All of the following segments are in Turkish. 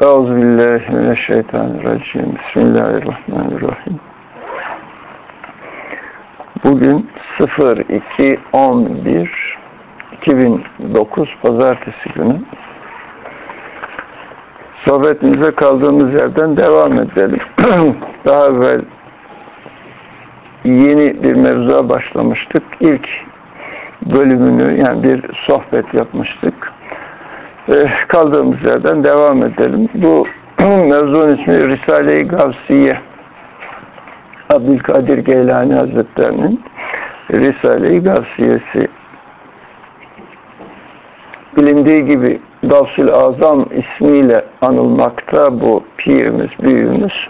Euzubillahimineşşeytanirracim. Bismillahirrahmanirrahim. Bugün 02.11 2009 Pazartesi günü. Sohbetimize kaldığımız yerden devam edelim. Daha evvel yeni bir mevzuya başlamıştık. İlk bölümünü yani bir sohbet yapmıştık. Ee, kaldığımız yerden devam edelim. Bu mevzunun ismi Risale-i Gavsiye. Abdülkadir Geylani Hazretlerinin Risale-i Gavsiyesi. Bilindiği gibi Gavsul Azam ismiyle anılmakta bu pirimiz, büyüğümüz.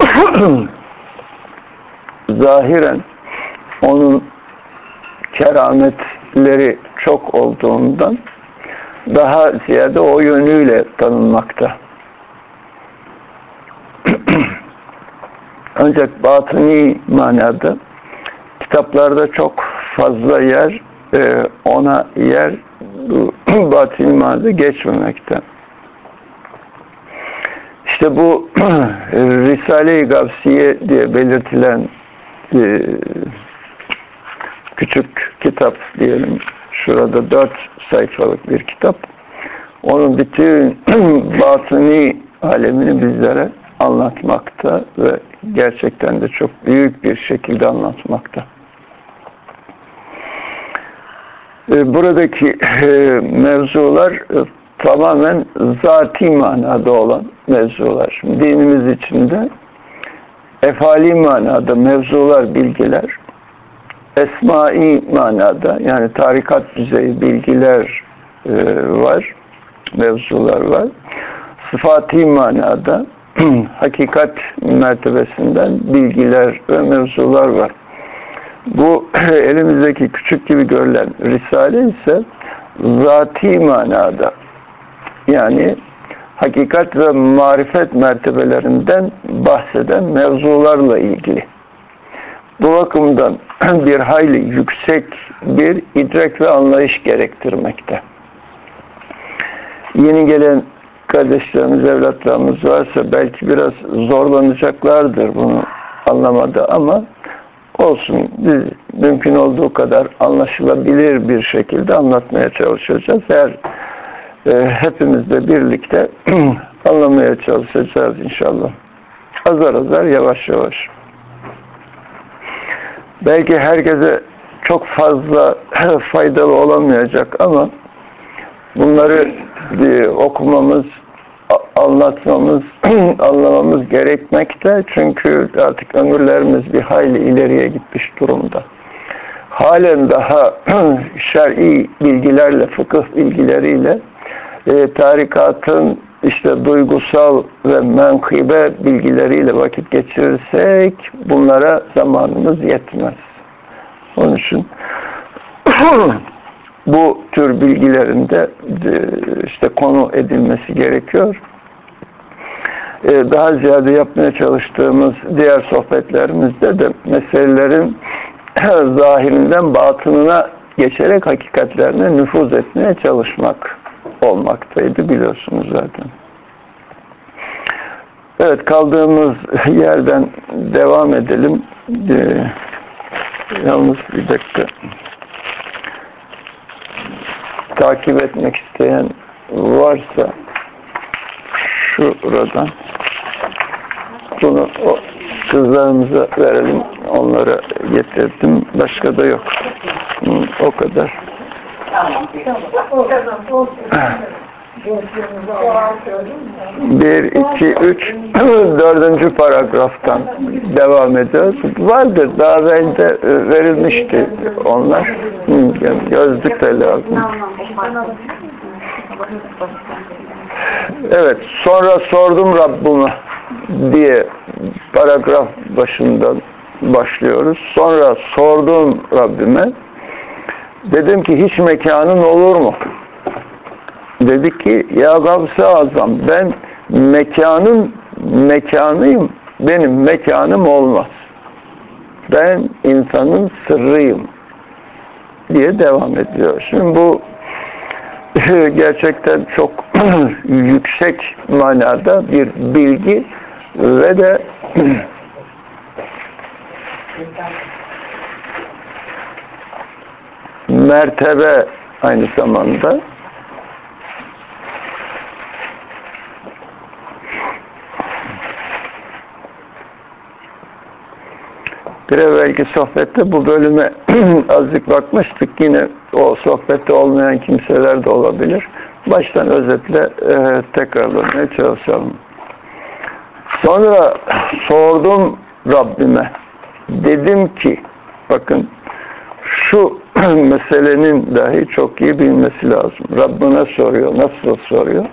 Zahiren onun kerametleri çok olduğundan daha ziyade o yönüyle tanınmakta. Ancak batıni manada kitaplarda çok fazla yer e, ona yer batıni manada geçmemekte. İşte bu Risale-i Gavsiye diye belirtilen e, küçük kitap diyelim şurada dört sayfalık bir kitap. Onun bütün batıni alemini bizlere anlatmakta ve gerçekten de çok büyük bir şekilde anlatmakta. Buradaki mevzular tamamen zati manada olan mevzular. Dinimiz içinde efali manada mevzular, bilgiler, esmai manada yani tarikat düzeyi bilgiler e, var, mevzular var. Sıfati manada hakikat mertebesinden bilgiler ve mevzular var. Bu elimizdeki küçük gibi görülen Risale ise zati manada yani hakikat ve marifet mertebelerinden bahseden mevzularla ilgili. Bu bakımdan bir hayli yüksek bir idrak ve anlayış gerektirmekte. Yeni gelen kardeşlerimiz, evlatlarımız varsa belki biraz zorlanacaklardır bunu anlamada ama olsun biz mümkün olduğu kadar anlaşılabilir bir şekilde anlatmaya çalışacağız. Eğer e, hepimiz de birlikte anlamaya çalışacağız inşallah. Azar azar, yavaş yavaş. Belki herkese çok fazla faydalı olamayacak ama bunları e, okumamız, anlatmamız, anlamamız gerekmekte. Çünkü artık ömürlerimiz bir hayli ileriye gitmiş durumda. Halen daha şer'i bilgilerle, fıkıh bilgileriyle e, tarikatın işte duygusal ve menkıbe bilgileriyle vakit geçirirsek bunlara zamanımız yetmez. Onun için bu tür bilgilerinde işte konu edilmesi gerekiyor. Daha ziyade yapmaya çalıştığımız diğer sohbetlerimizde de meselelerin zahirinden batınına geçerek hakikatlerine nüfuz etmeye çalışmak olmaktaydı biliyorsunuz zaten. Evet kaldığımız yerden devam edelim. Ee, yalnız bir dakika. Takip etmek isteyen varsa şuradan bunu o kızlarımıza verelim. Onlara getirdim. Başka da yok. O kadar. Bir, iki, üç, dördüncü paragraftan devam ediyoruz. Vardır, daha önce verilmişti onlar. Gözlük de lazım. Evet, sonra sordum Rabbime diye paragraf başından başlıyoruz. Sonra sordum Rabbime Dedim ki hiç mekanın olur mu? Dedi ki ya Gavs-ı Azam ben mekanın mekanıyım. Benim mekanım olmaz. Ben insanın sırrıyım diye devam ediyor. Şimdi bu gerçekten çok yüksek manada bir bilgi ve de mertebe aynı zamanda bir evvelki sohbette bu bölüme azıcık bakmıştık. Yine o sohbette olmayan kimseler de olabilir. Baştan özetle e, tekrarlamaya çalışalım. Sonra sordum Rabbime. Dedim ki bakın şu meselenin dahi çok iyi bilmesi lazım. Rabbine soruyor. Nasıl soruyor?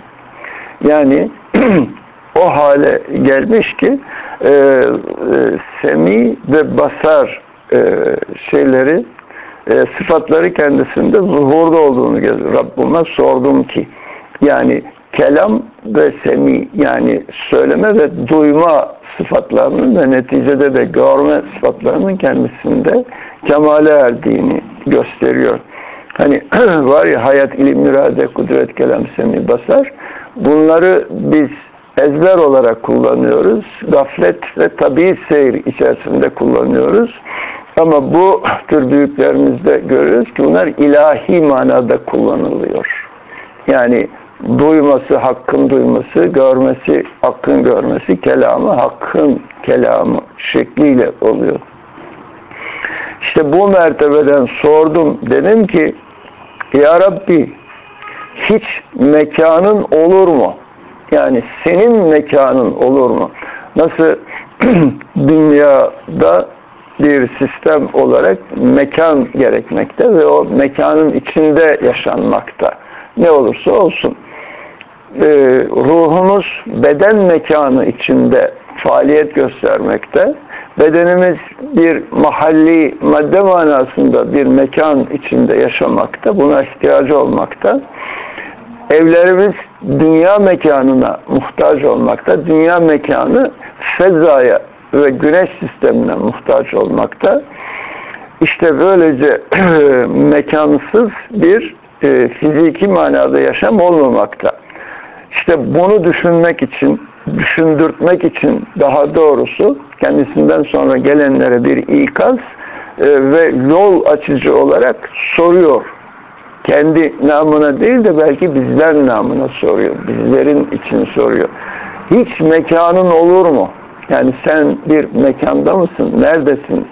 Yani o hale gelmiş ki e, e, semi ve basar e, şeyleri e, sıfatları kendisinde zuhurda olduğunu görüyor. Rabbime sordum ki yani kelam ve semi yani söyleme ve duyma sıfatlarının ve neticede de görme sıfatlarının kendisinde kemale erdiğini gösteriyor. Hani var ya hayat, ilim, irade, kudret, kelam, semi, basar. Bunları biz ezber olarak kullanıyoruz. Gaflet ve tabi seyir içerisinde kullanıyoruz. Ama bu tür büyüklerimizde görüyoruz ki bunlar ilahi manada kullanılıyor. Yani duyması, hakkın duyması, görmesi, hakkın görmesi, kelamı, hakkın kelamı şekliyle oluyor. İşte bu mertebeden sordum. Dedim ki Ya Rabbi hiç mekanın olur mu? Yani senin mekanın olur mu? Nasıl dünyada bir sistem olarak mekan gerekmekte ve o mekanın içinde yaşanmakta. Ne olursa olsun. Ee, ruhumuz beden mekanı içinde faaliyet göstermekte. Bedenimiz bir mahalli madde manasında bir mekan içinde yaşamakta. Buna ihtiyacı olmakta. Evlerimiz dünya mekanına muhtaç olmakta. Dünya mekanı fezaya ve güneş sistemine muhtaç olmakta. İşte böylece mekansız bir e, fiziki manada yaşam olmamakta. İşte bunu düşünmek için, düşündürtmek için daha doğrusu kendisinden sonra gelenlere bir ikaz e, ve yol açıcı olarak soruyor. Kendi namına değil de belki bizler namına soruyor. Bizlerin için soruyor. Hiç mekanın olur mu? Yani sen bir mekanda mısın? Neredesin?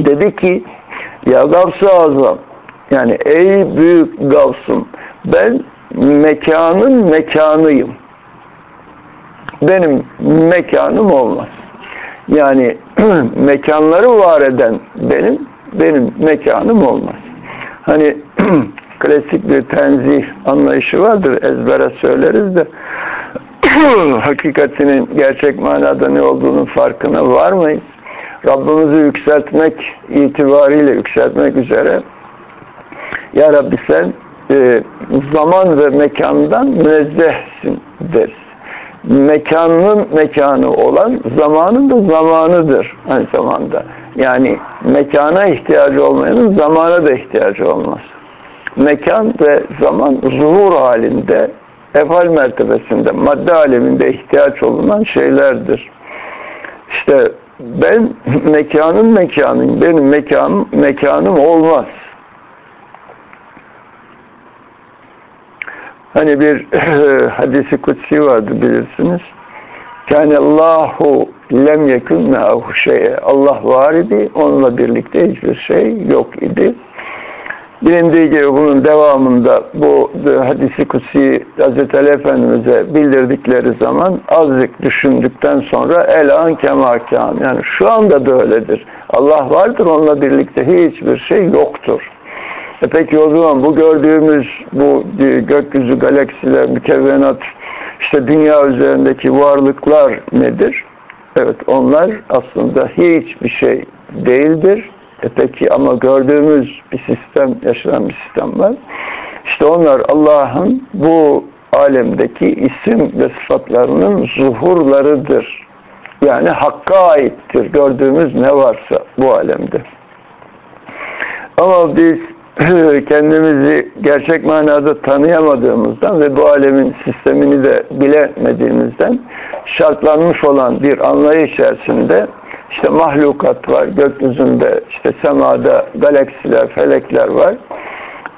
Dedi ki ya Gavs-ı Azam yani ey büyük Gavs'ım ben mekanın mekanıyım. Benim mekanım olmaz. Yani mekanları var eden benim, benim mekanım olmaz. Hani klasik bir tenzih anlayışı vardır. Ezbere söyleriz de hakikatinin gerçek manada ne olduğunun farkına var mıyız? Rabbimizi yükseltmek itibariyle yükseltmek üzere Ya Rabbi sen e, zaman ve mekandan münezzehsin deriz. Mekanın mekanı olan zamanın da zamanıdır aynı zamanda. Yani mekana ihtiyacı olmayanın zamana da ihtiyacı olmaz. Mekan ve zaman zuhur halinde efal mertebesinde, madde aleminde ihtiyaç olunan şeylerdir. İşte ben mekanın mekanıyım, benim mekanım, mekanım olmaz. Hani bir hadisi kutsi vardı bilirsiniz. Yani Allahu lem yekun me'ahu şeye. Allah var idi, onunla birlikte hiçbir şey yok idi. Bilindiği gibi bunun devamında bu hadisi kutsi Hz. Ali Efendimiz'e bildirdikleri zaman azıcık düşündükten sonra el an kemarkan. Yani şu anda da öyledir. Allah vardır, onunla birlikte hiçbir şey yoktur. E peki o zaman bu gördüğümüz bu gökyüzü galaksiler, mükevvenat, işte dünya üzerindeki varlıklar nedir? Evet onlar aslında hiçbir şey değildir e peki ama gördüğümüz bir sistem, yaşanan bir sistem var. İşte onlar Allah'ın bu alemdeki isim ve sıfatlarının zuhurlarıdır. Yani Hakk'a aittir gördüğümüz ne varsa bu alemde. Ama biz kendimizi gerçek manada tanıyamadığımızdan ve bu alemin sistemini de bilemediğimizden şartlanmış olan bir anlayış içerisinde işte mahlukat var, gökyüzünde, işte semada galaksiler, felekler var.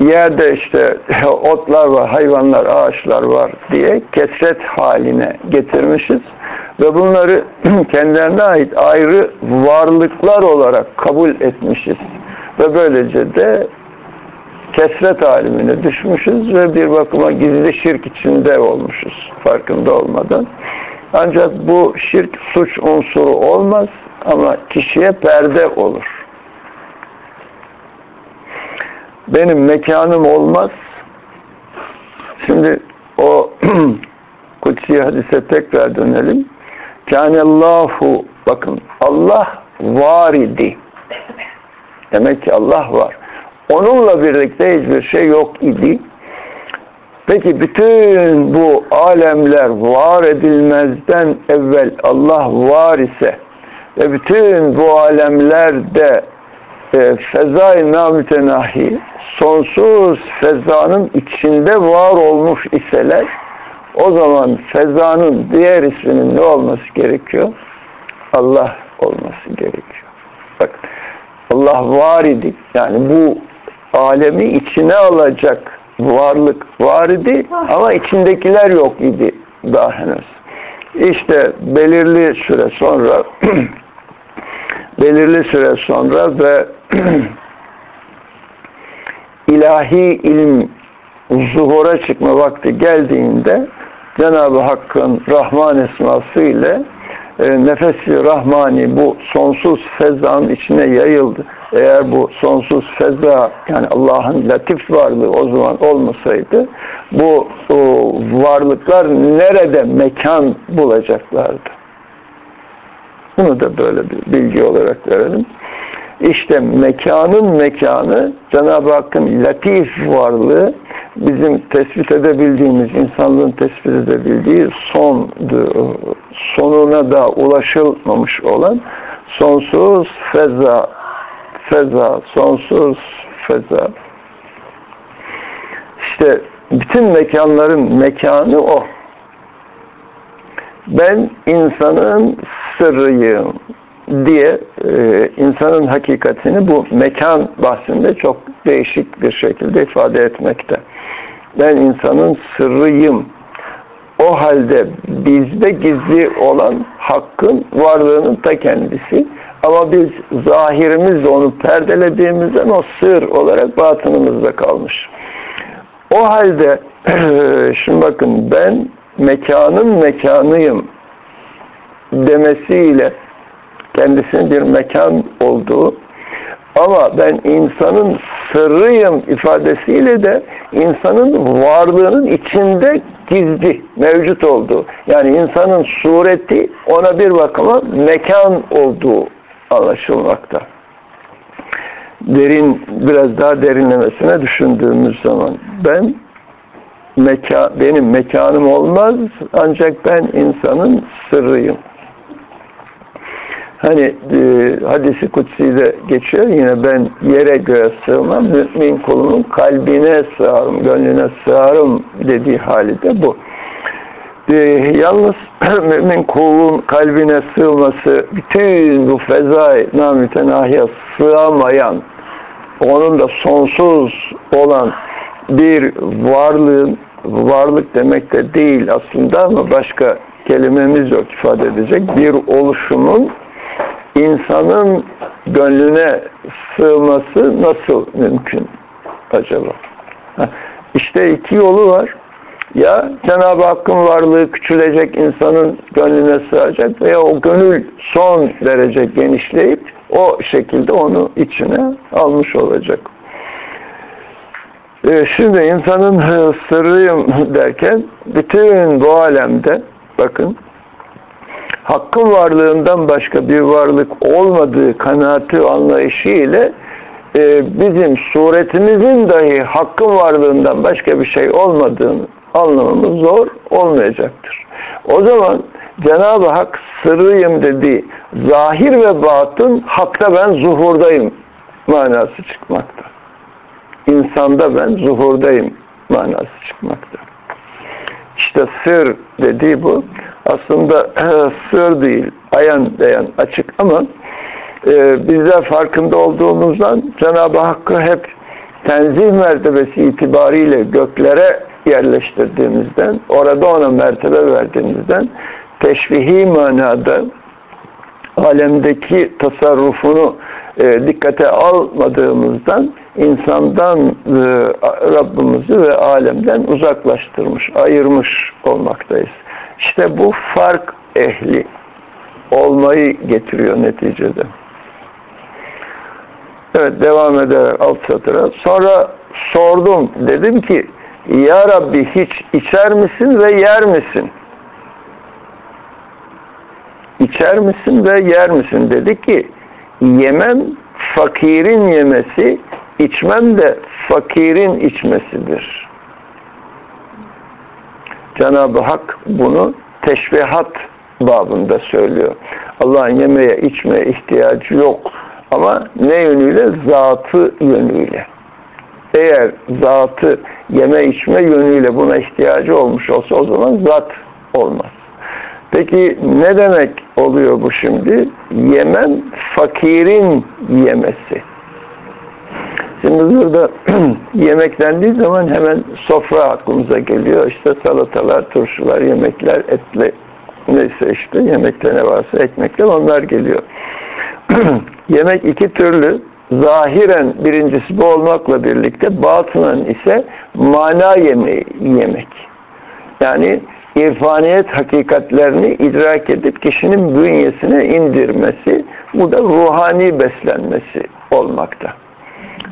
Yerde işte otlar var, hayvanlar, ağaçlar var diye kesret haline getirmişiz. Ve bunları kendilerine ait ayrı varlıklar olarak kabul etmişiz. Ve böylece de kesret alimine düşmüşüz ve bir bakıma gizli şirk içinde olmuşuz farkında olmadan. Ancak bu şirk suç unsuru olmaz ama kişiye perde olur. Benim mekanım olmaz. Şimdi o kutsi hadise tekrar dönelim. Kânellâhu bakın Allah var idi. Demek ki Allah var. Onunla birlikte hiçbir şey yok idi. Peki bütün bu alemler var edilmezden evvel Allah var ise ve bütün bu alemlerde e, fezai namütenahi sonsuz fezanın içinde var olmuş iseler o zaman fezanın diğer isminin ne olması gerekiyor? Allah olması gerekiyor. Bak Allah var idi. Yani bu alemi içine alacak varlık var idi ama içindekiler yok idi daha henüz. İşte belirli süre sonra belirli süre sonra ve ilahi ilm zuhura çıkma vakti geldiğinde Cenab-ı Hakk'ın Rahman esması ile nefesi Rahmani bu sonsuz fezanın içine yayıldı. Eğer bu sonsuz feza yani Allah'ın latif varlığı o zaman olmasaydı bu o, varlıklar nerede mekan bulacaklardı? Bunu da böyle bir bilgi olarak verelim. İşte mekanın mekanı Cenab-ı Hakk'ın latif varlığı bizim tespit edebildiğimiz, insanlığın tespit edebildiği son sonuna da ulaşılmamış olan sonsuz feza, feza, sonsuz feza. İşte bütün mekanların mekanı o. Ben insanın sırrıyım diye e, insanın hakikatini bu mekan bahsinde çok değişik bir şekilde ifade etmekte. Ben insanın sırrıyım. O halde bizde gizli olan hakkın varlığının ta kendisi. Ama biz zahirimizle onu perdelediğimizden o sır olarak batınımızda kalmış. O halde şimdi bakın ben mekanın mekanıyım demesiyle kendisinin bir mekan olduğu ama ben insanın sırrıyım ifadesiyle de insanın varlığının içinde gizli, mevcut olduğu. Yani insanın sureti ona bir bakıma mekan olduğu anlaşılmakta. Derin, biraz daha derinlemesine düşündüğümüz zaman ben meka, benim mekanım olmaz ancak ben insanın sırrıyım. Hani e, hadisi kutsi'de geçiyor yine ben yere göğe sığmam, mümin kulunun kalbine sığarım, gönlüne sığarım dediği hali de bu. E, yalnız mümin kulun kalbine sığması, bütün bu fezai namütenahiye sığamayan, onun da sonsuz olan bir varlığın, varlık demek de değil aslında ama başka kelimemiz yok ifade edecek bir oluşumun insanın gönlüne sığması nasıl mümkün acaba? İşte iki yolu var. Ya Cenab-ı Hakk'ın varlığı küçülecek, insanın gönlüne sığacak veya o gönül son derece genişleyip o şekilde onu içine almış olacak. Ee, şimdi insanın sırrıyım derken bütün bu alemde bakın hakkın varlığından başka bir varlık olmadığı kanaati anlayışı ile e, bizim suretimizin dahi hakkın varlığından başka bir şey olmadığını anlamamız zor olmayacaktır. O zaman Cenab-ı Hak sırrıyım dediği zahir ve batın hakta ben zuhurdayım manası çıkmakta. insanda ben zuhurdayım manası çıkmakta. İşte sır dediği bu. Aslında e, sır değil, ayan beyan açık ama e, bizler farkında olduğumuzdan Cenab-ı Hakk'ı hep tenzih mertebesi itibariyle göklere yerleştirdiğimizden, orada ona mertebe verdiğimizden teşvihi manada alemdeki tasarrufunu e, dikkate almadığımızdan insandan e, Rabbimizi ve alemden uzaklaştırmış, ayırmış olmaktayız. İşte bu fark ehli olmayı getiriyor neticede. Evet devam eder alt satıra. Sonra sordum. Dedim ki Ya Rabbi hiç içer misin ve yer misin? İçer misin ve yer misin? Dedi ki yemem fakirin yemesi, içmem de fakirin içmesidir. Cenab-ı Hak bunu teşbihat babında söylüyor. Allah'ın yemeye içmeye ihtiyacı yok. Ama ne yönüyle? Zatı yönüyle. Eğer zatı yeme içme yönüyle buna ihtiyacı olmuş olsa o zaman zat olmaz. Peki ne demek oluyor bu şimdi? Yemem fakirin yemesi. Şimdi burada yemek dendiği zaman hemen sofra aklımıza geliyor. İşte salatalar, turşular, yemekler, etli neyse işte yemekte ne varsa ekmekler onlar geliyor. Yemek iki türlü. Zahiren birincisi bu olmakla birlikte batınan ise mana yemeği yemek. Yani irfaniyet hakikatlerini idrak edip kişinin bünyesine indirmesi, bu da ruhani beslenmesi olmakta.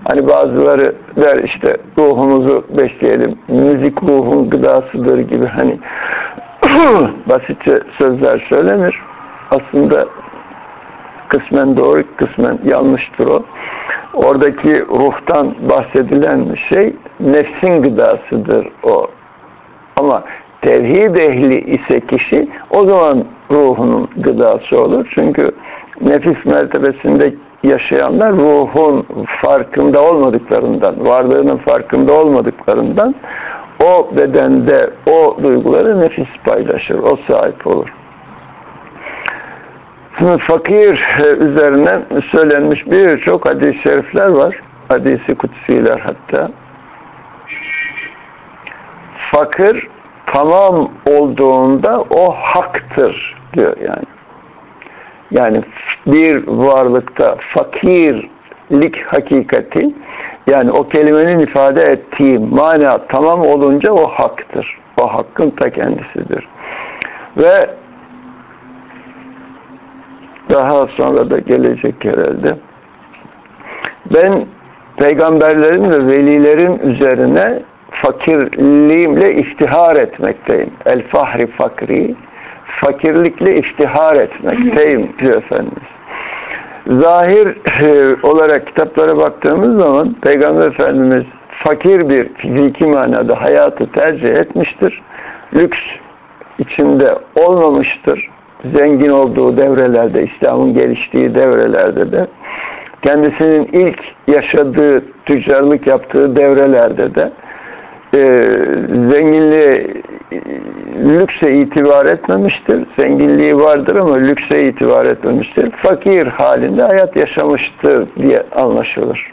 Hani bazıları der işte ruhumuzu besleyelim, müzik ruhun gıdasıdır gibi hani basitçe sözler söylenir. Aslında kısmen doğru, kısmen yanlıştır o. Oradaki ruhtan bahsedilen şey nefsin gıdasıdır o. Ama tevhid ehli ise kişi o zaman ruhunun gıdası olur. Çünkü nefis mertebesinde yaşayanlar ruhun farkında olmadıklarından, varlığının farkında olmadıklarından o bedende o duyguları nefis paylaşır, o sahip olur. Şimdi fakir üzerine söylenmiş birçok hadis-i şerifler var. Hadisi kutsiler hatta. Fakir tamam olduğunda o haktır diyor yani. Yani bir varlıkta fakirlik hakikati yani o kelimenin ifade ettiği mana tamam olunca o haktır. O hakkın ta kendisidir. Ve daha sonra da gelecek herhalde. Ben peygamberlerin ve velilerin üzerine fakirliğimle iftihar etmekteyim. El fahri fakri fakirlikle iftihar etmekteyim diyor Efendimiz. Zahir e, olarak kitaplara baktığımız zaman Peygamber Efendimiz fakir bir fiziki manada hayatı tercih etmiştir. Lüks içinde olmamıştır. Zengin olduğu devrelerde, İslam'ın geliştiği devrelerde de kendisinin ilk yaşadığı, tüccarlık yaptığı devrelerde de e, zenginliğe lükse itibar etmemiştir. Zenginliği vardır ama lükse itibar etmemiştir. Fakir halinde hayat yaşamıştır diye anlaşılır.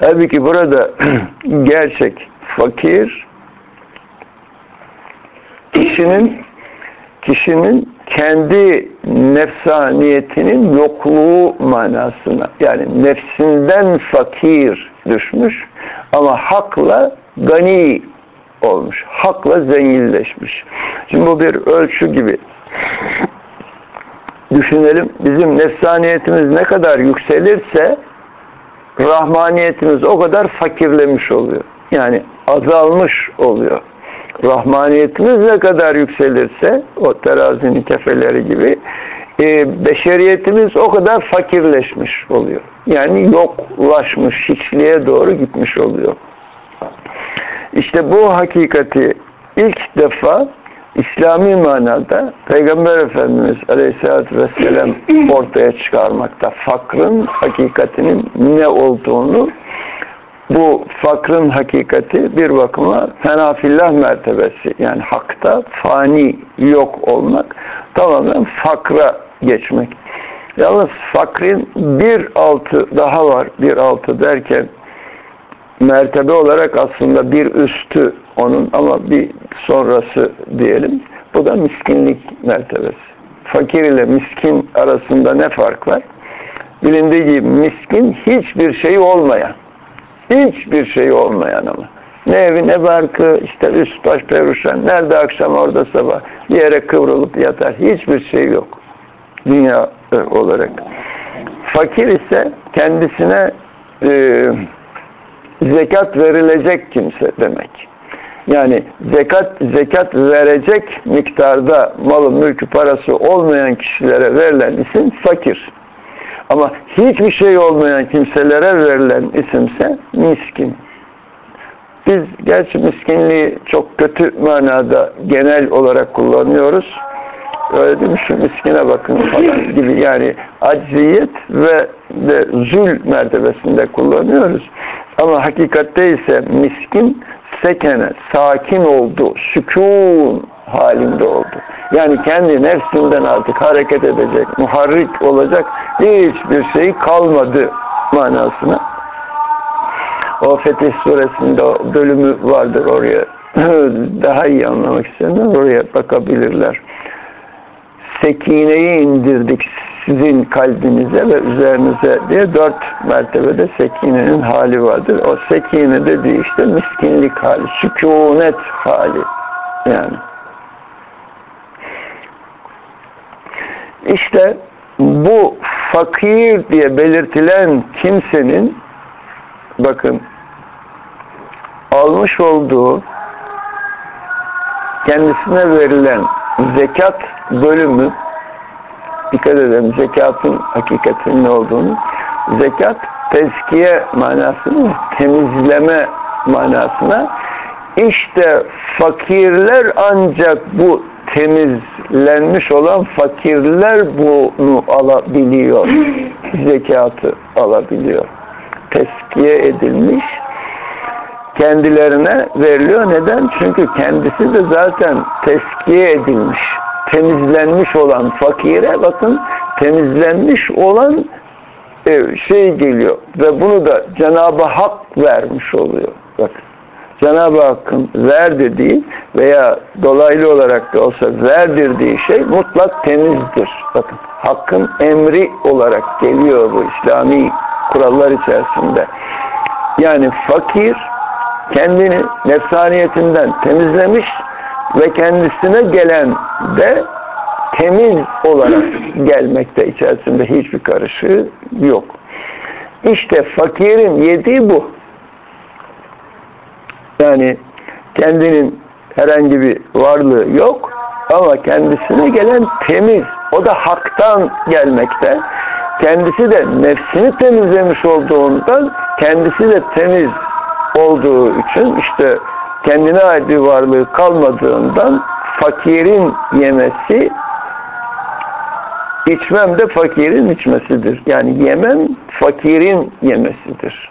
Halbuki burada gerçek fakir kişinin kişinin kendi nefsaniyetinin yokluğu manasına yani nefsinden fakir düşmüş ama hakla gani olmuş. Hakla zenginleşmiş. Şimdi bu bir ölçü gibi. Düşünelim bizim nefsaniyetimiz ne kadar yükselirse rahmaniyetimiz o kadar fakirlemiş oluyor. Yani azalmış oluyor. Rahmaniyetimiz ne kadar yükselirse o terazinin kefeleri gibi e, beşeriyetimiz o kadar fakirleşmiş oluyor. Yani yoklaşmış, hiçliğe doğru gitmiş oluyor. İşte bu hakikati ilk defa İslami manada Peygamber Efendimiz Aleyhisselatü Vesselam ortaya çıkarmakta. Fakrın hakikatinin ne olduğunu bu fakrın hakikati bir bakıma fenafillah mertebesi. Yani hakta fani yok olmak tamamen fakra geçmek. Yalnız fakrin bir altı daha var. Bir altı derken mertebe olarak aslında bir üstü onun ama bir sonrası diyelim. Bu da miskinlik mertebesi. Fakir ile miskin arasında ne fark var? Bilindiği gibi miskin hiçbir şey olmayan. Hiçbir şey olmayan ama. Ne evi ne barkı, işte üst baş peruşan, nerede akşam orada sabah, bir yere kıvrılıp yatar. Hiçbir şey yok. Dünya olarak. Fakir ise kendisine e, zekat verilecek kimse demek. Yani zekat zekat verecek miktarda malı, mülkü, parası olmayan kişilere verilen isim fakir. Ama hiçbir şey olmayan kimselere verilen isimse miskin. Biz gerçi miskinliği çok kötü manada genel olarak kullanıyoruz. Öyle değil mi? Şu miskine bakın falan gibi yani acziyet ve de zül mertebesinde kullanıyoruz. Ama hakikatte ise miskin sekene, sakin oldu, sükun halinde oldu. Yani kendi nefsinden artık hareket edecek, muharrik olacak hiçbir şey kalmadı manasına. O Fetih suresinde o bölümü vardır oraya. Daha iyi anlamak isteyenler oraya bakabilirler. Sekineyi indirdik sizin kalbinize ve üzerinize diye dört mertebede sekinenin hali vardır. O sekine dediği işte miskinlik hali, sükunet hali yani. İşte bu fakir diye belirtilen kimsenin bakın almış olduğu kendisine verilen zekat bölümü dikkat edelim zekatın hakikatinin ne olduğunu zekat tezkiye manasını temizleme manasına işte fakirler ancak bu temizlenmiş olan fakirler bunu alabiliyor. Zekatı alabiliyor. Teskiye edilmiş kendilerine veriliyor. Neden? Çünkü kendisi de zaten teskiye edilmiş. Temizlenmiş olan fakire bakın temizlenmiş olan e, şey geliyor ve bunu da Cenab-ı Hak vermiş oluyor. Bakın. Cenab-ı Hakk'ın ver dediği veya dolaylı olarak da olsa verdirdiği şey mutlak temizdir. Bakın Hakk'ın emri olarak geliyor bu İslami kurallar içerisinde. Yani fakir kendini nefsaniyetinden temizlemiş ve kendisine gelen de temiz olarak gelmekte içerisinde hiçbir karışığı yok. İşte fakirin yediği bu. Yani kendinin herhangi bir varlığı yok ama kendisine gelen temiz. O da haktan gelmekte. Kendisi de nefsini temizlemiş olduğundan kendisi de temiz olduğu için işte kendine ait bir varlığı kalmadığından fakirin yemesi içmem de fakirin içmesidir. Yani yemem fakirin yemesidir.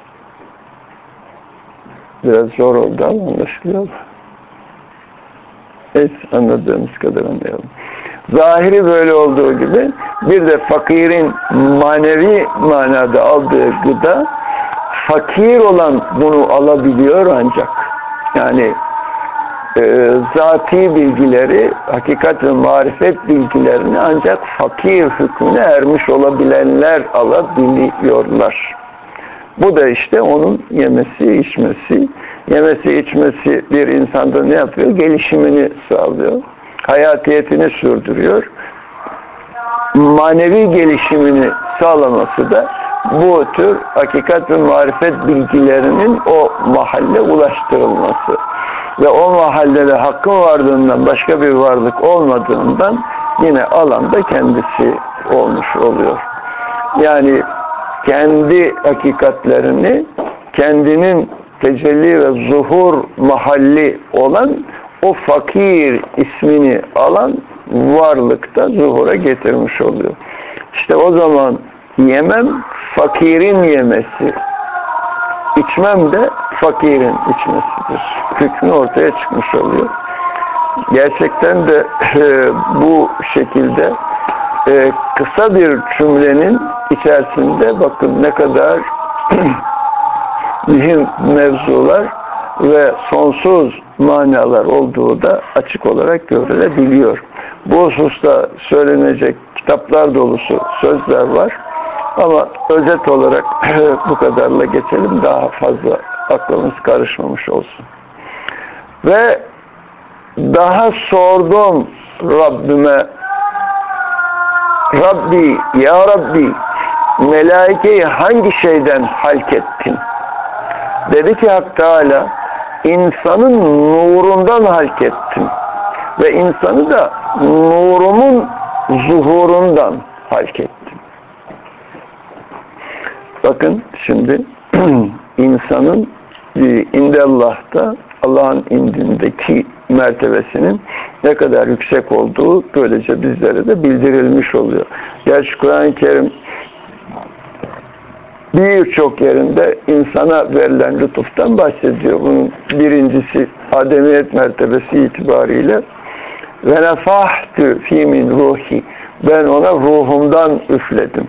Biraz zor oldu ama anlaşılıyor. Evet, anladığımız kadar anlayalım. Zahiri böyle olduğu gibi bir de fakirin manevi manada aldığı gıda fakir olan bunu alabiliyor ancak. Yani e, zati bilgileri, hakikat ve marifet bilgilerini ancak fakir hükmüne ermiş olabilenler alabiliyorlar. Bu da işte onun yemesi, içmesi. Yemesi, içmesi bir insanda ne yapıyor? Gelişimini sağlıyor. Hayatiyetini sürdürüyor. Manevi gelişimini sağlaması da bu tür hakikat ve marifet bilgilerinin o mahalle ulaştırılması ve o mahallede hakkın vardığından başka bir varlık olmadığından yine alanda kendisi olmuş oluyor. Yani kendi hakikatlerini kendinin tecelli ve zuhur mahalli olan o fakir ismini alan varlıkta zuhura getirmiş oluyor. İşte o zaman yemem fakirin yemesi içmem de fakirin içmesidir. Hükmü ortaya çıkmış oluyor. Gerçekten de e, bu şekilde e, kısa bir cümlenin içerisinde bakın ne kadar mühim mevzular ve sonsuz manalar olduğu da açık olarak görülebiliyor. Bu hususta söylenecek kitaplar dolusu sözler var. Ama özet olarak bu kadarla geçelim. Daha fazla aklımız karışmamış olsun. Ve daha sordum Rabbime Rabbi, Ya Rabbi melaikeyi hangi şeyden halk ettin? Dedi ki Hak Teala insanın nurundan halk ettim. Ve insanı da nurumun zuhurundan halk ettim. Bakın şimdi insanın indellah'ta Allah'ın indindeki mertebesinin ne kadar yüksek olduğu böylece bizlere de bildirilmiş oluyor. Gerçi Kur'an-ı Kerim birçok yerinde insana verilen lütuftan bahsediyor. Bunun birincisi ademiyet mertebesi itibariyle ve nefahtü fimin ruhi ben ona ruhumdan üfledim.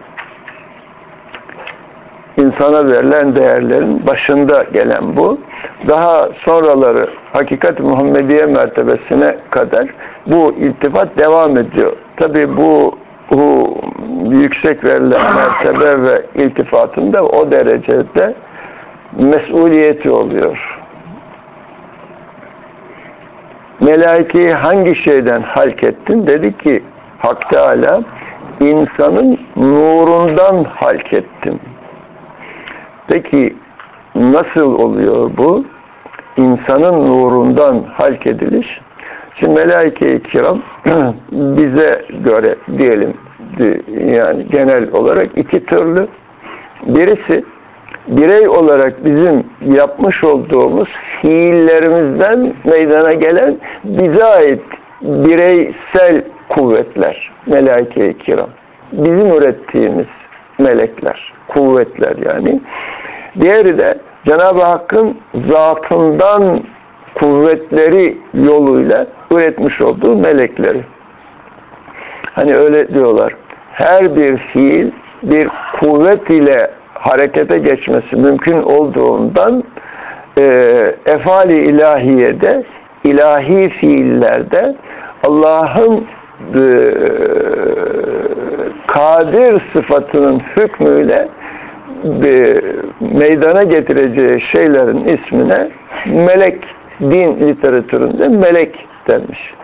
İnsana verilen değerlerin başında gelen bu. Daha sonraları hakikat Muhammediye mertebesine kadar bu iltifat devam ediyor. Tabi bu bu yüksek verilen mertebe ve iltifatın o derecede mesuliyeti oluyor. Melaikeyi hangi şeyden halk ettin? Dedi ki Hak Teala insanın nurundan halk ettim. Peki nasıl oluyor bu? İnsanın nurundan halk ediliş. Şimdi melaike-i kiram bize göre diyelim yani genel olarak iki türlü. Birisi birey olarak bizim yapmış olduğumuz fiillerimizden meydana gelen bize ait bireysel kuvvetler, melaike-i kiram. Bizim ürettiğimiz melekler, kuvvetler yani. Diğeri de Cenab-ı Hakk'ın zatından kuvvetleri yoluyla üretmiş olduğu melekleri. Hani öyle diyorlar. Her bir fiil bir kuvvet ile harekete geçmesi mümkün olduğundan e, efali ilahiyede, ilahi fiillerde Allah'ın e, kadir sıfatının hükmüyle meydana getireceği şeylerin ismine melek din literatüründe melek denmiş.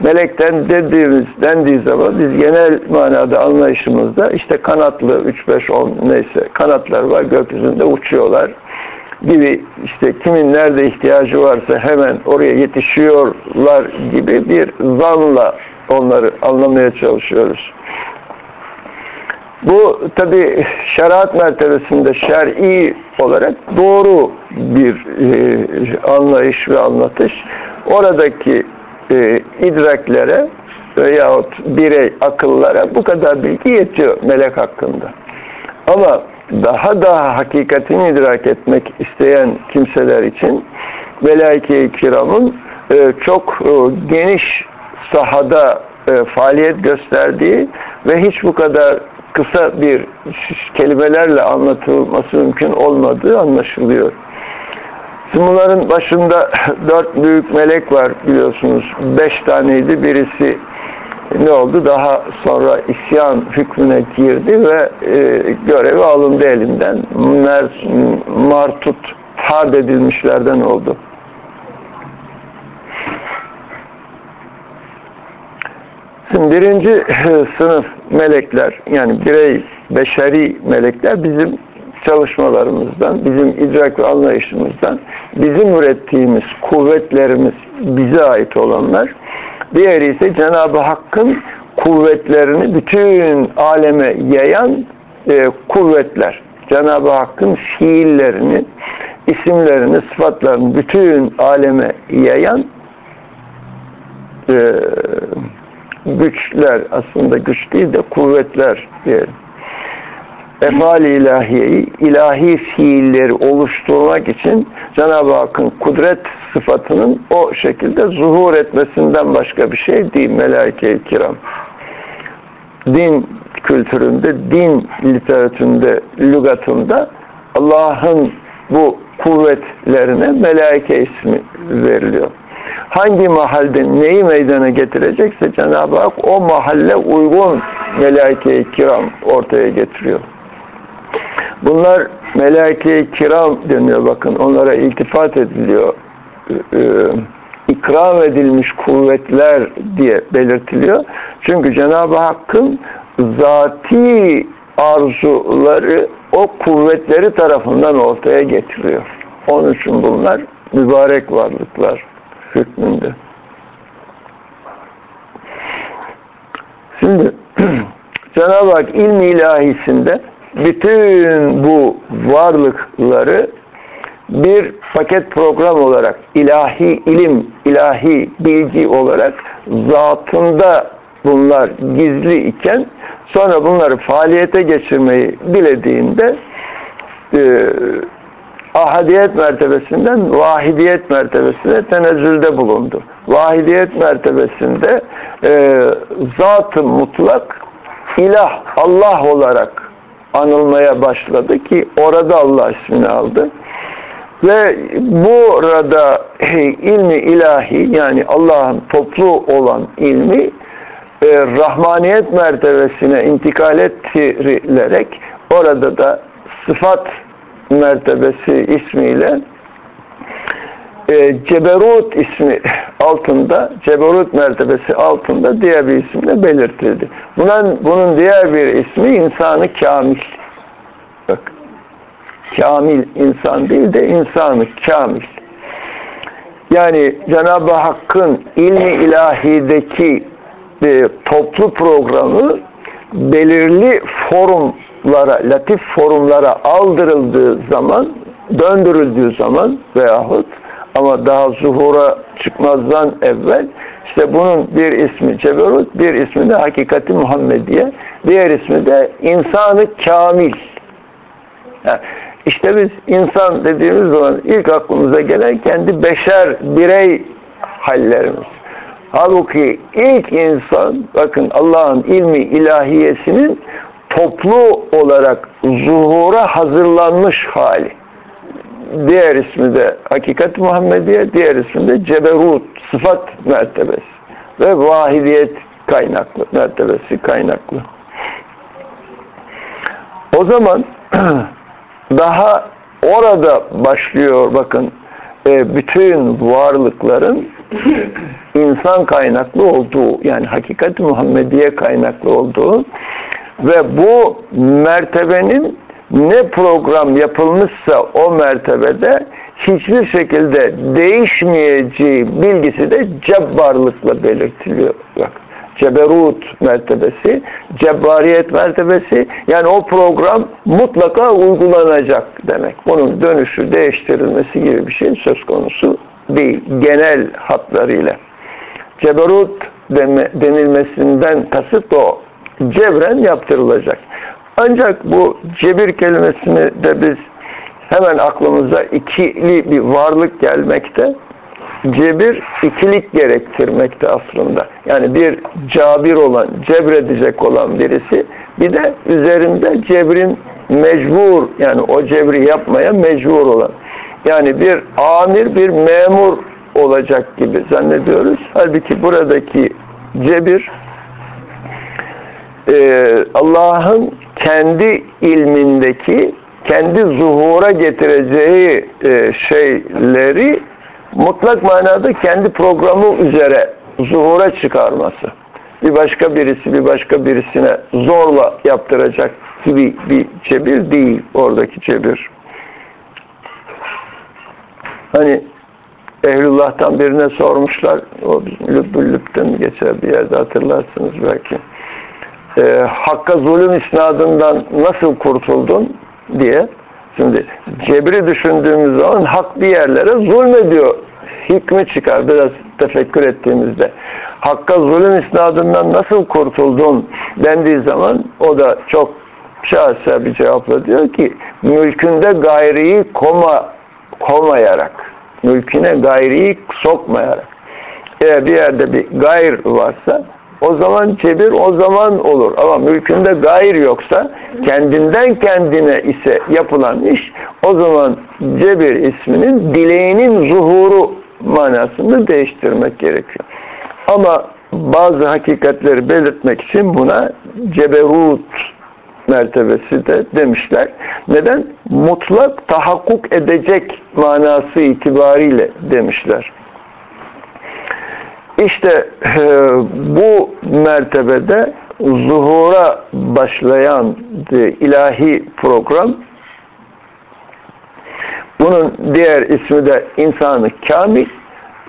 Melekten dediğimiz, dendiği zaman biz genel manada anlayışımızda işte kanatlı 3, 5, 10 neyse kanatlar var gökyüzünde uçuyorlar gibi işte kimin nerede ihtiyacı varsa hemen oraya yetişiyorlar gibi bir zanla onları anlamaya çalışıyoruz. Bu tabi şeriat mertebesinde şer'i olarak doğru bir e, anlayış ve anlatış. Oradaki e, idraklere veyahut birey akıllara bu kadar bilgi yetiyor melek hakkında. Ama daha daha hakikatini idrak etmek isteyen kimseler için melaike-i kiramın e, çok e, geniş sahada e, faaliyet gösterdiği ve hiç bu kadar kısa bir kelimelerle anlatılması mümkün olmadığı anlaşılıyor. Bunların başında dört büyük melek var biliyorsunuz. Beş taneydi. Birisi ne oldu? Daha sonra isyan hükmüne girdi ve e, görevi alındı elinden. Mer, martut hard edilmişlerden oldu. Şimdi birinci sınıf melekler yani birey beşeri melekler bizim çalışmalarımızdan, bizim idrak ve anlayışımızdan, bizim ürettiğimiz kuvvetlerimiz bize ait olanlar. Diğeri ise Cenab-ı Hakk'ın kuvvetlerini bütün aleme yayan e, kuvvetler. Cenab-ı Hakk'ın fiillerini, isimlerini, sıfatlarını bütün aleme yayan e, güçler aslında güç değil de kuvvetler diyelim. efal ilahiyeyi, ilahi fiilleri oluşturmak için Cenab-ı Hakk'ın kudret sıfatının o şekilde zuhur etmesinden başka bir şey değil melaike-i kiram. Din kültüründe, din literatüründe, lügatında Allah'ın bu kuvvetlerine melaike ismi veriliyor. Hangi mahalde neyi meydana getirecekse Cenab-ı Hak o mahalle uygun melaike-i kiram ortaya getiriyor. Bunlar melaike-i kiram deniyor bakın. Onlara iltifat ediliyor. Ee, ikram edilmiş kuvvetler diye belirtiliyor. Çünkü Cenab-ı Hakk'ın zati arzuları o kuvvetleri tarafından ortaya getiriyor. Onun için bunlar mübarek varlıklar hükmünde. Şimdi Cenab-ı Hak ilmi ilahisinde bütün bu varlıkları bir paket program olarak ilahi ilim, ilahi bilgi olarak zatında bunlar gizli iken sonra bunları faaliyete geçirmeyi dilediğinde e, ahadiyet mertebesinden vahidiyet mertebesine tenezzülde bulundu. Vahidiyet mertebesinde e, zat-ı mutlak ilah, Allah olarak anılmaya başladı ki orada Allah ismini aldı. Ve burada ilmi ilahi yani Allah'ın toplu olan ilmi e, rahmaniyet mertebesine intikal ettirilerek orada da sıfat mertebesi ismiyle e, Ceberut ismi altında, Ceberut mertebesi altında diğer bir isimle belirtildi. Bunun, bunun diğer bir ismi insanı kamil. Bak, kamil insan değil de insanı kamil. Yani Cenab-ı Hakk'ın ilmi ilahideki e, toplu programı belirli forumlara, latif forumlara aldırıldığı zaman, döndürüldüğü zaman veyahut ama daha zuhura çıkmazdan evvel işte bunun bir ismi Ceberut, bir ismi de Hakikati Muhammediye, diğer ismi de insanı kamil. Yani işte biz insan dediğimiz zaman ilk aklımıza gelen kendi beşer, birey hallerimiz. Halbuki ilk insan, bakın Allah'ın ilmi ilahiyesinin toplu olarak zuhura hazırlanmış hali. Diğer ismi de Hakikat Muhammediye, diğer ismi de Ceberut, sıfat mertebesi ve vahidiyet kaynaklı, mertebesi kaynaklı. O zaman daha orada başlıyor bakın e, bütün varlıkların insan kaynaklı olduğu yani hakikat Muhammediye kaynaklı olduğu ve bu mertebenin ne program yapılmışsa o mertebede hiçbir şekilde değişmeyeceği bilgisi de cebbarlıkla belirtiliyor. Bak, ceberut mertebesi, cebbariyet mertebesi yani o program mutlaka uygulanacak demek. Bunun dönüşü, değiştirilmesi gibi bir şey söz konusu değil. Genel hatlarıyla. Ceberut denilmesinden kasıt o. Cebren yaptırılacak. Ancak bu cebir kelimesini de biz hemen aklımıza ikili bir varlık gelmekte. Cebir ikilik gerektirmekte aslında. Yani bir cabir olan, cebredecek olan birisi bir de üzerinde cebrin mecbur yani o cebri yapmaya mecbur olan. Yani bir amir, bir memur olacak gibi zannediyoruz. Halbuki buradaki cebir e, Allah'ın kendi ilmindeki kendi zuhura getireceği e, şeyleri mutlak manada kendi programı üzere zuhura çıkarması. Bir başka birisi bir başka birisine zorla yaptıracak gibi bir cebir değil oradaki cebir. Hani Ehlullah'tan birine sormuşlar. O bizim Lübbüllüb'den geçer bir yerde hatırlarsınız belki. Ee, Hakka zulüm isnadından nasıl kurtuldun diye. Şimdi cebri düşündüğümüz zaman hak bir yerlere zulmediyor. Hikmi çıkar biraz tefekkür ettiğimizde. Hakka zulüm isnadından nasıl kurtuldun dendiği zaman o da çok şahsa bir cevapla diyor ki mülkünde gayriyi koma komayarak mülküne gayriyi sokmayarak eğer bir yerde bir gayr varsa o zaman cebir o zaman olur. Ama mülkünde gayr yoksa kendinden kendine ise yapılan iş o zaman cebir isminin dileğinin zuhuru manasını değiştirmek gerekiyor. Ama bazı hakikatleri belirtmek için buna ceberut mertebesi de demişler. Neden? Mutlak tahakkuk edecek manası itibariyle demişler. İşte e, bu mertebede zuhura başlayan ilahi program bunun diğer ismi de insanı kamil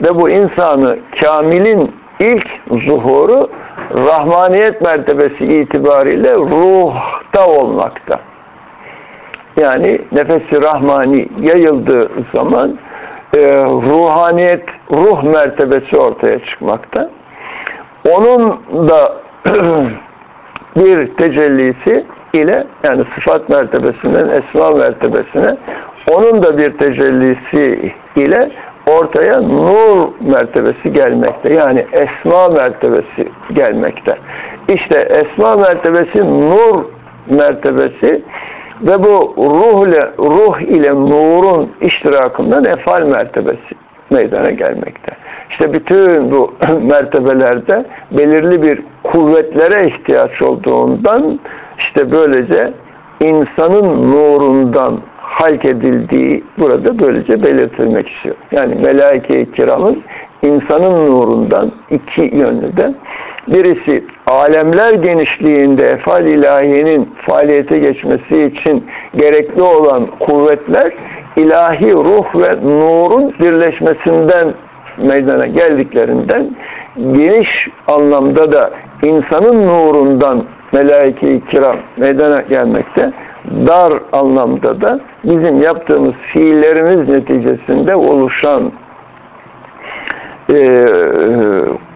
ve bu insanı kamilin ilk zuhuru rahmaniyet mertebesi itibariyle ruhta olmakta. Yani nefesi rahmani yayıldığı zaman e, ruhaniyet, ruh mertebesi ortaya çıkmakta. Onun da bir tecellisi ile yani sıfat mertebesinden esma mertebesine onun da bir tecellisi ile ortaya nur mertebesi gelmekte. Yani esma mertebesi gelmekte. İşte esma mertebesi nur mertebesi ve bu ruh ile, ruh ile nurun iştirakından efal mertebesi meydana gelmekte. İşte bütün bu mertebelerde belirli bir kuvvetlere ihtiyaç olduğundan işte böylece insanın nurundan halk edildiği burada böylece belirtilmek istiyor. Yani melaike-i kiramın insanın nurundan iki yönlü de birisi alemler genişliğinde efal ilahiyenin faaliyete geçmesi için gerekli olan kuvvetler ilahi ruh ve nurun birleşmesinden meydana geldiklerinden geniş anlamda da insanın nurundan melaike-i kiram meydana gelmekte. Dar anlamda da bizim yaptığımız fiillerimiz neticesinde oluşan e,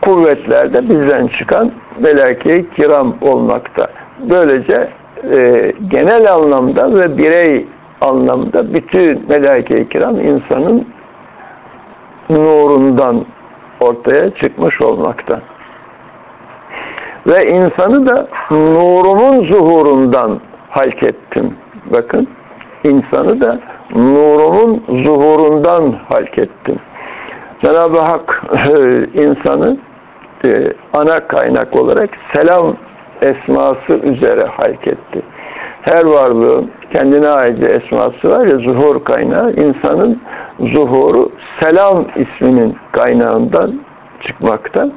kuvvetlerde bizden çıkan meleke kiram olmakta. Böylece e, genel anlamda ve birey anlamda bütün meleke kiram insanın nurundan ortaya çıkmış olmakta. Ve insanı da nurumun zuhurundan halk ettim. Bakın insanı da nurumun zuhurundan halk ettim. Cenab-ı Hak insanı e, ana kaynak olarak selam esması üzere halk etti. Her varlığın kendine ait bir esması var ya zuhur kaynağı. insanın zuhuru selam isminin kaynağından çıkmakta.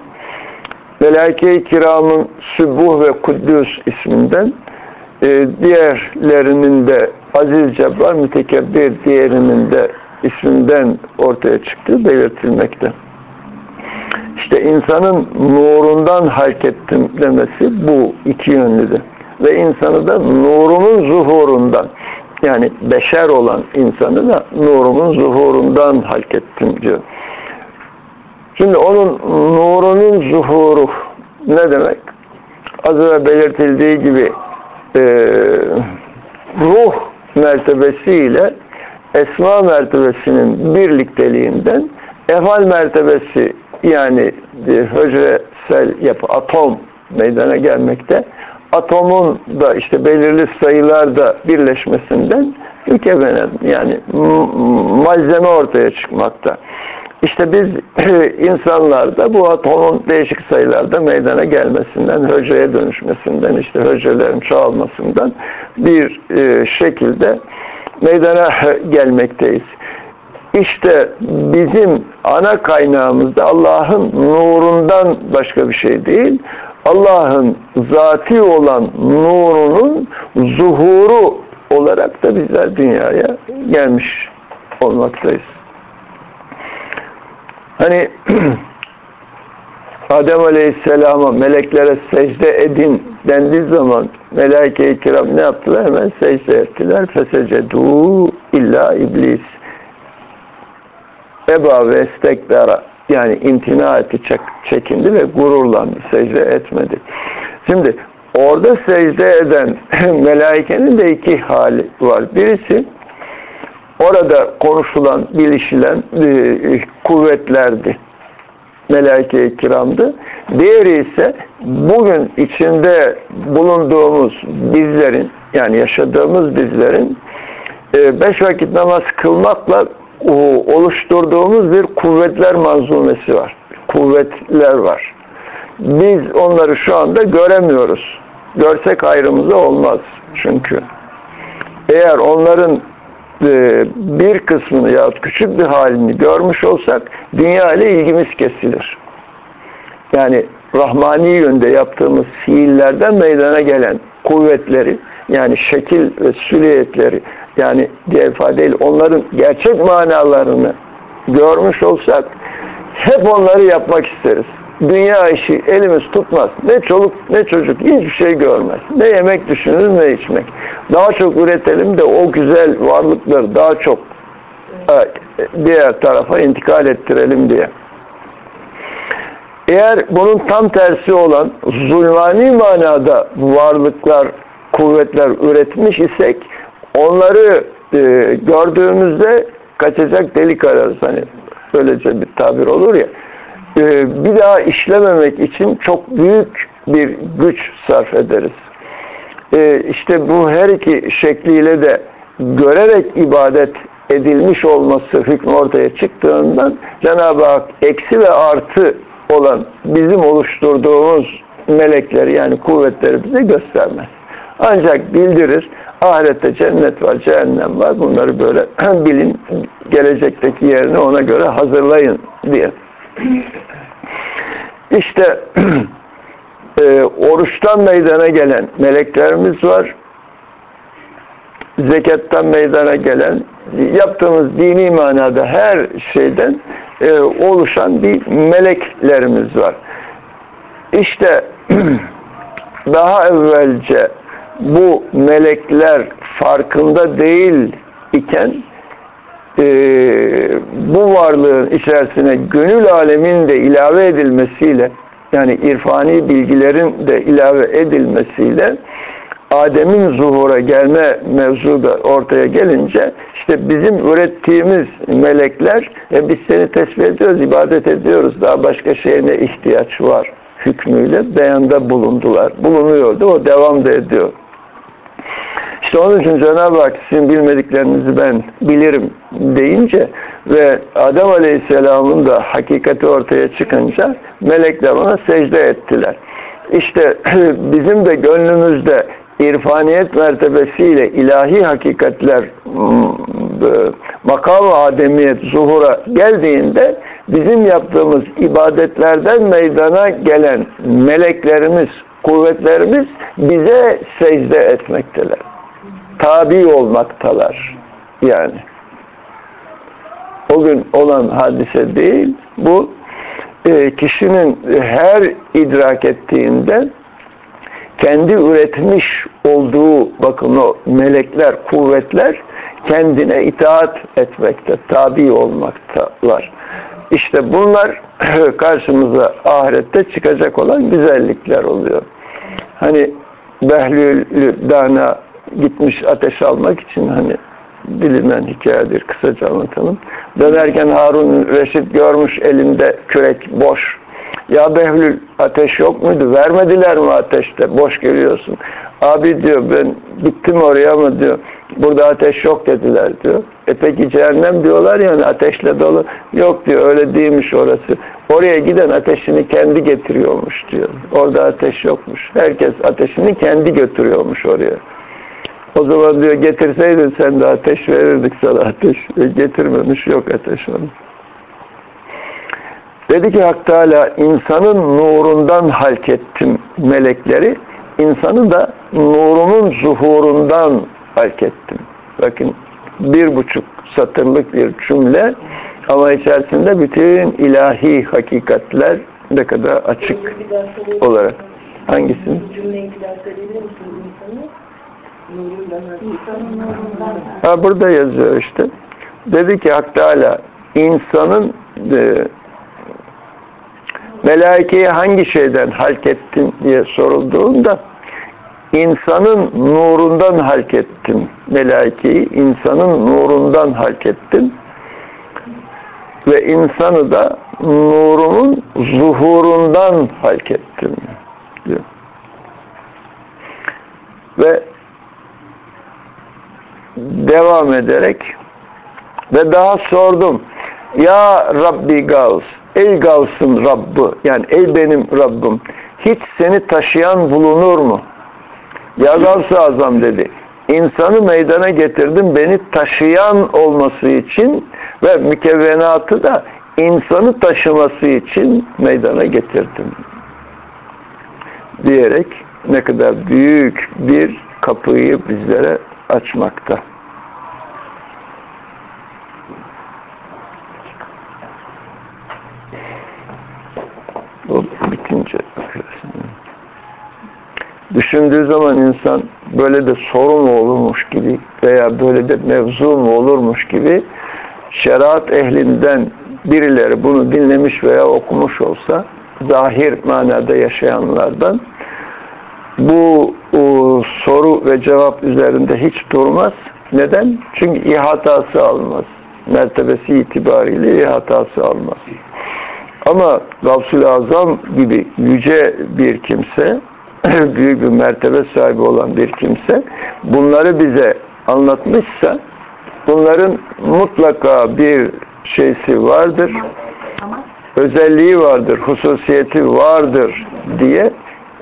Melaike-i kiramın Sübbuh ve Kuddüs isminden e, diğerlerinin de Aziz Cebbar Mütekebbir diğerinin de isminden ortaya çıktığı belirtilmekte. İşte insanın nurundan ettim demesi bu iki yönlüdür. Ve insanı da nurumun zuhurundan yani beşer olan insanı da nurumun zuhurundan ettim diyor. Şimdi onun nurunun zuhuru ne demek? Az önce belirtildiği gibi e, ruh mertebesiyle esma mertebesinin birlikteliğinden efal mertebesi yani hücresel yapı, atom meydana gelmekte. Atomun da işte belirli sayılarda birleşmesinden mükevvenen yani malzeme ortaya çıkmakta. İşte biz insanlarda bu atomun değişik sayılarda meydana gelmesinden, hücreye dönüşmesinden, işte hücrelerin çoğalmasından bir e, şekilde meydana gelmekteyiz. İşte bizim ana kaynağımızda Allah'ın nurundan başka bir şey değil. Allah'ın zati olan nurunun zuhuru olarak da bizler dünyaya gelmiş olmaktayız. Hani Adem Aleyhisselam'a meleklere secde edin dendiği zaman melaike-i kiram ne yaptılar? Hemen secde ettiler. Fesecedu illa iblis. Eba ve estekbera yani imtina etti, çek, çekindi ve gururlandı, secde etmedi. Şimdi orada secde eden melaikenin de iki hali var. Birisi orada konuşulan, bilişilen e, kuvvetlerdi. Melaike-i kiramdı. Diğeri ise bugün içinde bulunduğumuz bizlerin, yani yaşadığımız bizlerin e, beş vakit namaz kılmakla oluşturduğumuz bir kuvvetler manzumesi var. Kuvvetler var. Biz onları şu anda göremiyoruz. Görsek ayrımıza olmaz çünkü. Eğer onların e, bir kısmını ya küçük bir halini görmüş olsak dünya ile ilgimiz kesilir. Yani rahmani yönde yaptığımız fiillerden meydana gelen kuvvetleri yani şekil ve süliyetleri yani diğer ifadeyle onların gerçek manalarını görmüş olsak hep onları yapmak isteriz. Dünya işi elimiz tutmaz. Ne çoluk ne çocuk hiçbir şey görmez. Ne yemek düşünür ne içmek. Daha çok üretelim de o güzel varlıkları daha çok diğer tarafa intikal ettirelim diye. Eğer bunun tam tersi olan zulmani manada varlıklar, kuvvetler üretmiş isek onları e, gördüğümüzde kaçacak delik ararız. Hani böylece bir tabir olur ya. E, bir daha işlememek için çok büyük bir güç sarf ederiz. E, işte bu her iki şekliyle de görerek ibadet edilmiş olması hükmü ortaya çıktığından Cenab-ı Hak eksi ve artı olan bizim oluşturduğumuz melekleri yani kuvvetleri bize göstermez. Ancak bildirir. Ahirette cennet var, cehennem var. Bunları böyle bilin, gelecekteki yerini ona göre hazırlayın diye. İşte e, oruçtan meydana gelen meleklerimiz var. Zekattan meydana gelen, yaptığımız dini manada her şeyden e, oluşan bir meleklerimiz var. İşte daha evvelce bu melekler farkında değil iken e, bu varlığın içerisine gönül alemin de ilave edilmesiyle yani irfani bilgilerin de ilave edilmesiyle Adem'in zuhura gelme mevzu da ortaya gelince işte bizim ürettiğimiz melekler e, biz seni tesbih ediyoruz, ibadet ediyoruz. Daha başka şeye ne ihtiyaç var hükmüyle beyanda bulundular. Bulunuyordu. O devam da ediyor. İşte onun için Cenab-ı Hak sizin bilmediklerinizi ben bilirim deyince ve Adem Aleyhisselam'ın da hakikati ortaya çıkınca melekler ona secde ettiler. İşte bizim de gönlümüzde irfaniyet mertebesiyle ilahi hakikatler makam ademiyet zuhura geldiğinde bizim yaptığımız ibadetlerden meydana gelen meleklerimiz, kuvvetlerimiz bize secde etmekteler. Tabi olmaktalar. Yani. O gün olan hadise değil, bu e, kişinin her idrak ettiğinde kendi üretmiş olduğu bakın o melekler, kuvvetler kendine itaat etmekte, tabi olmaktalar. İşte bunlar karşımıza ahirette çıkacak olan güzellikler oluyor. Hani Behlül Dana gitmiş ateş almak için hani bilinen hikayedir. Kısaca anlatalım. Dönerken Harun Reşit görmüş elinde kürek boş. Ya Behlül ateş yok muydu? Vermediler mi ateşte? Boş geliyorsun. Abi diyor ben gittim oraya mı diyor. Burada ateş yok dediler diyor. E peki cehennem diyorlar yani ateşle dolu. Yok diyor öyle değilmiş orası. Oraya giden ateşini kendi getiriyormuş diyor. Orada ateş yokmuş. Herkes ateşini kendi götürüyormuş oraya. O zaman diyor getirseydin sen de ateş verirdik sana ateş. E, getirmemiş yok ateş onu. Dedi ki Hak Teala insanın nurundan halk ettim melekleri. insanı da nurunun zuhurundan halk ettim. Bakın bir buçuk satırlık bir cümle ama içerisinde bütün ilahi hakikatler ne kadar açık olarak. Hangisini? Cümleyi bir daha söyleyebilir misiniz insanı? Ha burada yazıyor işte. Dedi ki Hak Teala insanın e, melaikeyi hangi şeyden halk ettin diye sorulduğunda insanın nurundan halk ettim. Melaikeyi insanın nurundan halk ettim. Ve insanı da nurumun zuhurundan halk ettim. Diyor. Ve devam ederek ve daha sordum. Ya Rabbi Gavs, ey Gavs'ın Rabbı, yani ey benim Rabbim, hiç seni taşıyan bulunur mu? Ya Gavs-ı Azam dedi. İnsanı meydana getirdim beni taşıyan olması için ve mükevvenatı da insanı taşıması için meydana getirdim. Diyerek ne kadar büyük bir kapıyı bizlere açmakta. O bitince düşündüğü zaman insan böyle de sorun mu olurmuş gibi veya böyle de mevzu mu olurmuş gibi şeriat ehlinden birileri bunu dinlemiş veya okumuş olsa zahir manada yaşayanlardan bu o, soru ve cevap üzerinde hiç durmaz. Neden? Çünkü ihatası almaz. Mertebesi itibariyle ihatası almaz. Ama Gavsul Azam gibi yüce bir kimse, büyük bir mertebe sahibi olan bir kimse bunları bize anlatmışsa bunların mutlaka bir şeysi vardır, özelliği vardır, hususiyeti vardır diye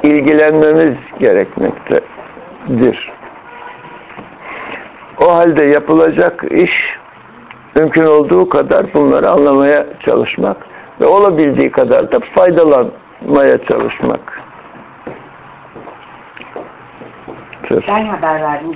ilgilenmemiz gerekmektedir. O halde yapılacak iş mümkün olduğu kadar bunları anlamaya çalışmak ve olabildiği kadar da faydalanmaya çalışmak. Ben haber verdim.